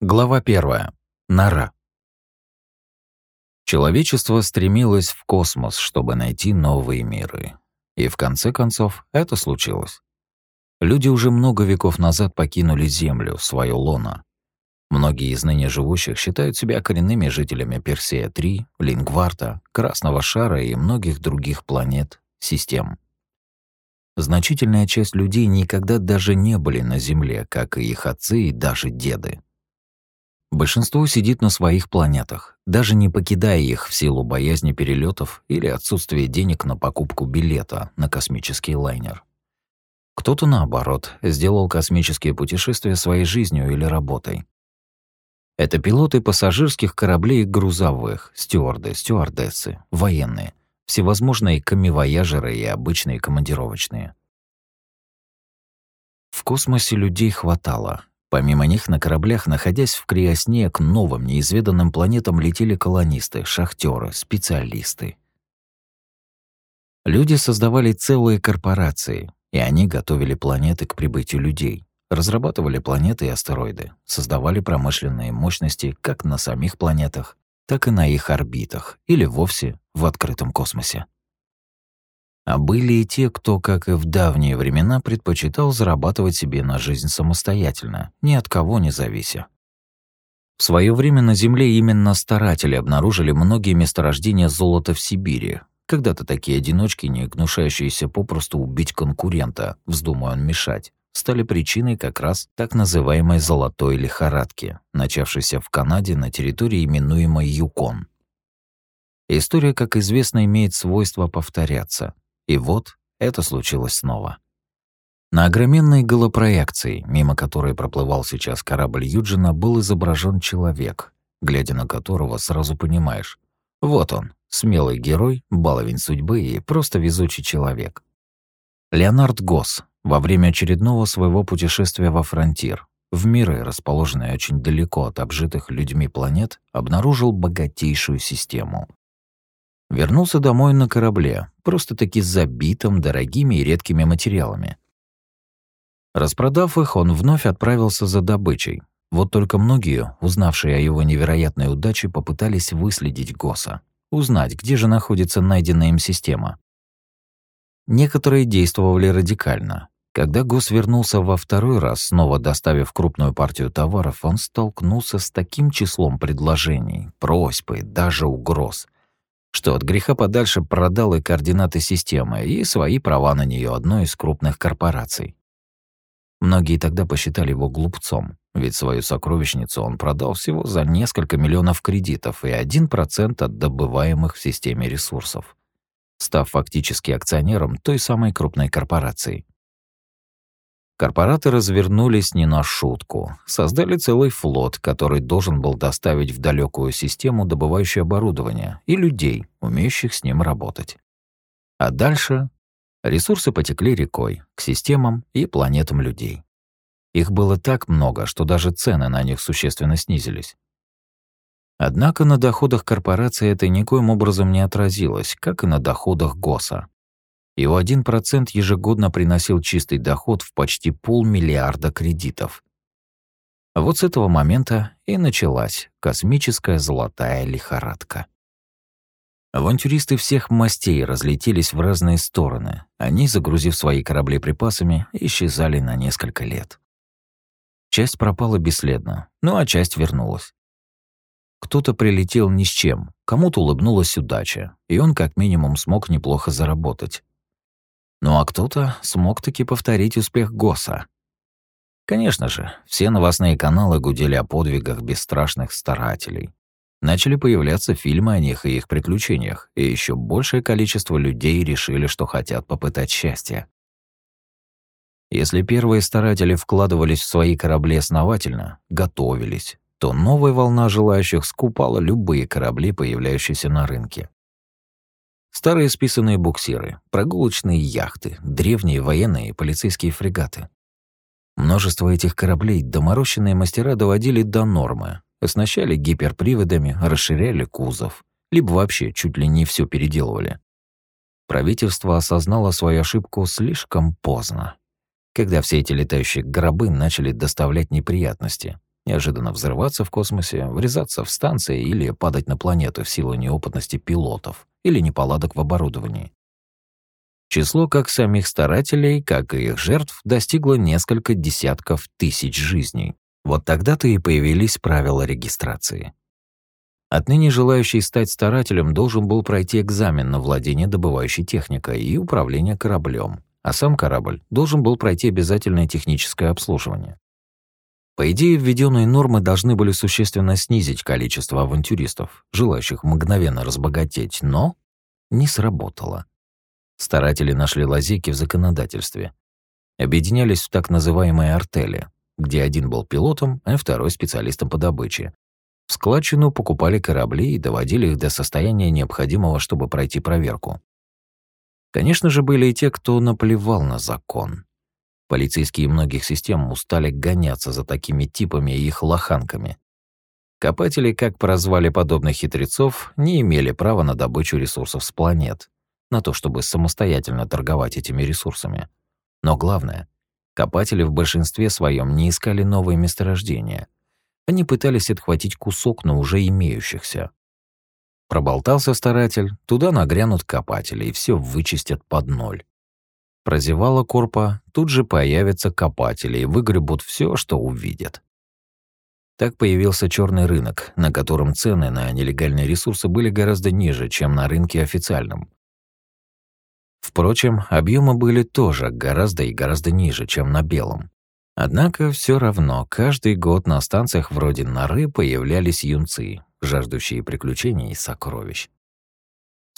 Глава первая. Нора. Человечество стремилось в космос, чтобы найти новые миры. И в конце концов это случилось. Люди уже много веков назад покинули Землю, свое лоно. Многие из ныне живущих считают себя коренными жителями Персея-3, Лингварта, Красного Шара и многих других планет, систем. Значительная часть людей никогда даже не были на Земле, как и их отцы и даже деды. Большинство сидит на своих планетах, даже не покидая их в силу боязни перелетов или отсутствия денег на покупку билета на космический лайнер. Кто-то, наоборот, сделал космические путешествия своей жизнью или работой. Это пилоты пассажирских кораблей и грузовых, стюарды, стюардессы, военные, всевозможные камевояжеры и обычные командировочные. В космосе людей хватало, Помимо них на кораблях, находясь в криосне к новым неизведанным планетам, летели колонисты, шахтеры, специалисты. Люди создавали целые корпорации, и они готовили планеты к прибытию людей, разрабатывали планеты и астероиды, создавали промышленные мощности как на самих планетах, так и на их орбитах или вовсе в открытом космосе. А были и те, кто, как и в давние времена, предпочитал зарабатывать себе на жизнь самостоятельно, ни от кого не завися. В свое время на Земле именно старатели обнаружили многие месторождения золота в Сибири. Когда-то такие одиночки, не гнушающиеся попросту убить конкурента, вздумая он мешать, стали причиной как раз так называемой «золотой лихорадки», начавшейся в Канаде на территории, именуемой Юкон. История, как известно, имеет свойство повторяться. И вот это случилось снова. На огроменной голопроекции, мимо которой проплывал сейчас корабль Юджина, был изображен человек, глядя на которого сразу понимаешь. Вот он, смелый герой, баловень судьбы и просто везучий человек. Леонард Госс во время очередного своего путешествия во фронтир, в миры, расположенные очень далеко от обжитых людьми планет, обнаружил богатейшую систему, Вернулся домой на корабле, просто-таки забитым дорогими и редкими материалами. Распродав их, он вновь отправился за добычей. Вот только многие, узнавшие о его невероятной удаче, попытались выследить Госа, узнать, где же находится найденная им система. Некоторые действовали радикально. Когда Гос вернулся во второй раз, снова доставив крупную партию товаров, он столкнулся с таким числом предложений, просьб и даже угроз — что от греха подальше продал и координаты системы, и свои права на нее одной из крупных корпораций. Многие тогда посчитали его глупцом, ведь свою сокровищницу он продал всего за несколько миллионов кредитов и 1% от добываемых в системе ресурсов, став фактически акционером той самой крупной корпорации. Корпораты развернулись не на шутку. Создали целый флот, который должен был доставить в далекую систему добывающее оборудование и людей, умеющих с ним работать. А дальше ресурсы потекли рекой к системам и планетам людей. Их было так много, что даже цены на них существенно снизились. Однако на доходах корпорации это никоим образом не отразилось, как и на доходах ГОСа. Его 1% ежегодно приносил чистый доход в почти полмиллиарда кредитов. Вот с этого момента и началась космическая золотая лихорадка. Авантюристы всех мастей разлетелись в разные стороны. Они, загрузив свои корабли припасами, исчезали на несколько лет. Часть пропала бесследно, ну а часть вернулась. Кто-то прилетел ни с чем, кому-то улыбнулась удача, и он как минимум смог неплохо заработать. Ну а кто-то смог таки повторить успех Госа. Конечно же, все новостные каналы гудели о подвигах бесстрашных старателей. Начали появляться фильмы о них и их приключениях, и еще большее количество людей решили, что хотят попытать счастье. Если первые старатели вкладывались в свои корабли основательно, готовились, то новая волна желающих скупала любые корабли, появляющиеся на рынке. Старые списанные буксиры, прогулочные яхты, древние военные и полицейские фрегаты. Множество этих кораблей доморощенные мастера доводили до нормы, оснащали гиперприводами, расширяли кузов, либо вообще чуть ли не все переделывали. Правительство осознало свою ошибку слишком поздно, когда все эти летающие гробы начали доставлять неприятности, неожиданно взрываться в космосе, врезаться в станции или падать на планету в силу неопытности пилотов или неполадок в оборудовании. Число как самих старателей, как и их жертв достигло несколько десятков тысяч жизней. Вот тогда-то и появились правила регистрации. Отныне желающий стать старателем должен был пройти экзамен на владение добывающей техникой и управление кораблем, а сам корабль должен был пройти обязательное техническое обслуживание. По идее, введенные нормы должны были существенно снизить количество авантюристов, желающих мгновенно разбогатеть, но не сработало. Старатели нашли лазейки в законодательстве. Объединялись в так называемые артели, где один был пилотом, а второй специалистом по добыче. В складчину покупали корабли и доводили их до состояния необходимого, чтобы пройти проверку. Конечно же, были и те, кто наплевал на закон. Полицейские многих систем устали гоняться за такими типами и их лоханками. Копатели, как прозвали подобных хитрецов, не имели права на добычу ресурсов с планет, на то, чтобы самостоятельно торговать этими ресурсами. Но главное, копатели в большинстве своем не искали новые месторождения. Они пытались отхватить кусок на уже имеющихся. Проболтался старатель, туда нагрянут копатели и все вычистят под ноль. Прозевала корпа, тут же появятся копатели и выгребут все, что увидят. Так появился черный рынок, на котором цены на нелегальные ресурсы были гораздо ниже, чем на рынке официальном. Впрочем, объемы были тоже гораздо и гораздо ниже, чем на белом. Однако все равно каждый год на станциях вроде Норы появлялись юнцы, жаждущие приключений и сокровищ.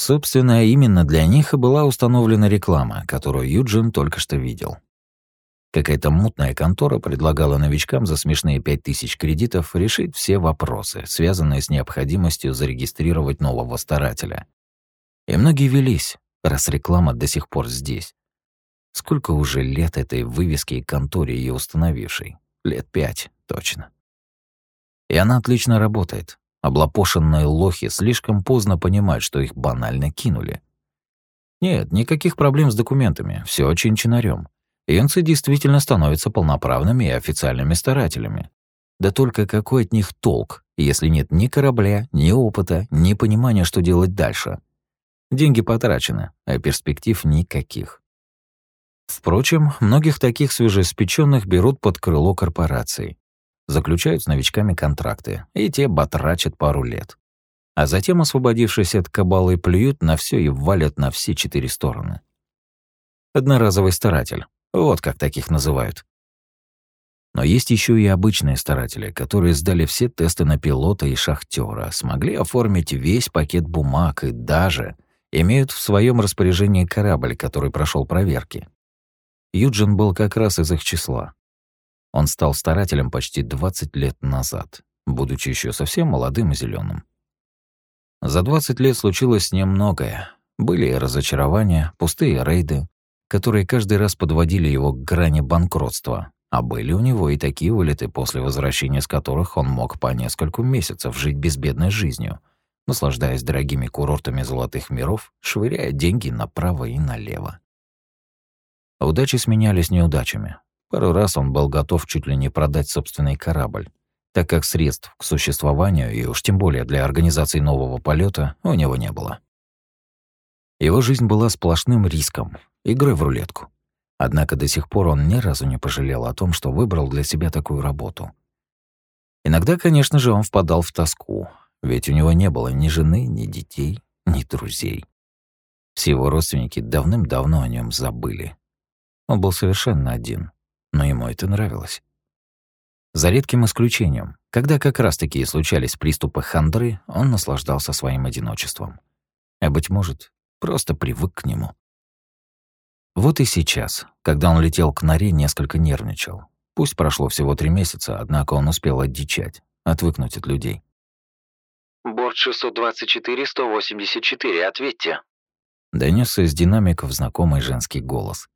Собственно, именно для них и была установлена реклама, которую Юджин только что видел. Какая-то мутная контора предлагала новичкам за смешные 5000 кредитов решить все вопросы, связанные с необходимостью зарегистрировать нового старателя. И многие велись, раз реклама до сих пор здесь. Сколько уже лет этой вывеске и конторе ее установившей? Лет пять, точно. И она отлично работает. Облапошенные лохи слишком поздно понимают, что их банально кинули. Нет, никаких проблем с документами, все очень чинарем. Инцы действительно становятся полноправными и официальными старателями. Да только какой от них толк, если нет ни корабля, ни опыта, ни понимания, что делать дальше? Деньги потрачены, а перспектив никаких. Впрочем, многих таких свежеиспеченных берут под крыло корпораций, заключают с новичками контракты, и те батрачат пару лет. А затем, освободившись от кабалы, плюют на все и валят на все четыре стороны. Одноразовый старатель. Вот как таких называют. Но есть еще и обычные старатели, которые сдали все тесты на пилота и шахтера, смогли оформить весь пакет бумаг и даже имеют в своем распоряжении корабль, который прошел проверки. Юджин был как раз из их числа. Он стал старателем почти 20 лет назад, будучи еще совсем молодым и зеленым. За 20 лет случилось с ним многое. Были и разочарования, пустые рейды, которые каждый раз подводили его к грани банкротства, а были у него и такие вылеты, после возвращения с которых он мог по нескольку месяцев жить безбедной жизнью — наслаждаясь дорогими курортами золотых миров, швыряя деньги направо и налево. Удачи сменялись неудачами. Пару раз он был готов чуть ли не продать собственный корабль, так как средств к существованию и уж тем более для организации нового полета у него не было. Его жизнь была сплошным риском, игрой в рулетку. Однако до сих пор он ни разу не пожалел о том, что выбрал для себя такую работу. Иногда, конечно же, он впадал в тоску, ведь у него не было ни жены, ни детей, ни друзей. Все его родственники давным-давно о нем забыли. Он был совершенно один, но ему это нравилось. За редким исключением, когда как раз такие случались приступы хандры, он наслаждался своим одиночеством. А, быть может, просто привык к нему. Вот и сейчас, когда он летел к норе, несколько нервничал. Пусть прошло всего три месяца, однако он успел одичать, отвыкнуть от людей. Борт 624-184, ответьте. Донесся из динамиков знакомый женский голос.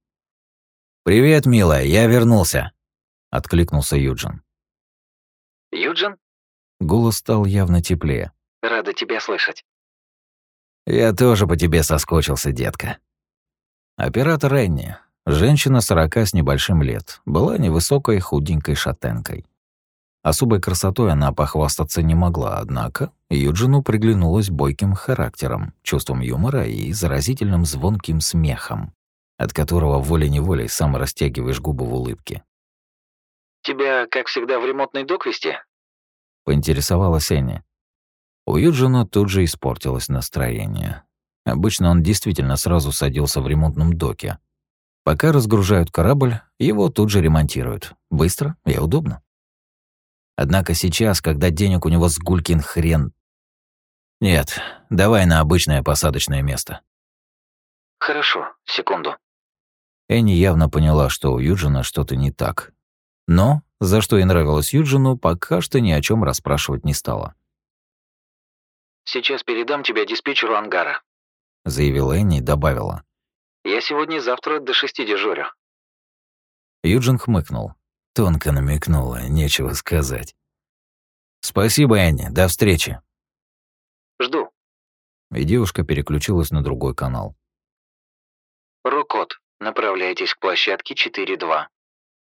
«Привет, милая, я вернулся», — откликнулся Юджин. Юджин? Голос стал явно теплее. Рада тебя слышать. «Я тоже по тебе соскочился, детка». Оператор Энни, женщина сорока с небольшим лет, была невысокой худенькой шатенкой. Особой красотой она похвастаться не могла, однако Юджину приглянулась бойким характером, чувством юмора и заразительным звонким смехом, от которого волей-неволей сам растягиваешь губы в улыбке. «Тебя, как всегда, в ремонтный док вести?» — поинтересовалась Энни. У Юджина тут же испортилось настроение. Обычно он действительно сразу садился в ремонтном доке. Пока разгружают корабль, его тут же ремонтируют. Быстро и удобно. Однако сейчас, когда денег у него с гулькин хрен... Нет, давай на обычное посадочное место. Хорошо, секунду. Энни явно поняла, что у Юджина что-то не так. Но, за что ей нравилось Юджину, пока что ни о чем расспрашивать не стала. «Сейчас передам тебя диспетчеру ангара», — заявила Энни и добавила. «Я сегодня и завтра до шести дежурю». Юджин хмыкнул. Тонко намекнула, нечего сказать. «Спасибо, Энни, до встречи». «Жду». И девушка переключилась на другой канал. «Рокот, направляйтесь к площадке 4-2».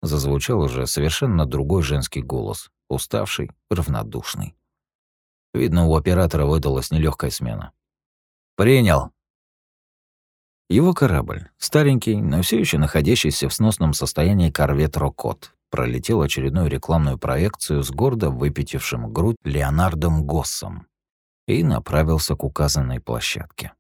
Зазвучал уже совершенно другой женский голос, уставший, равнодушный. Видно, у оператора выдалась нелегкая смена. «Принял», его корабль, старенький, но все еще находящийся в сносном состоянии корвет «Рокот», пролетел очередную рекламную проекцию с гордо выпятившим грудь Леонардом Госсом и направился к указанной площадке.